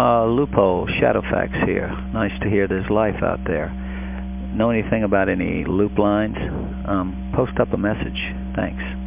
Uh, Lupo, Shadowfax here. Nice to hear there's life out there. Know anything about any loop lines? Um, post up a message. Thanks.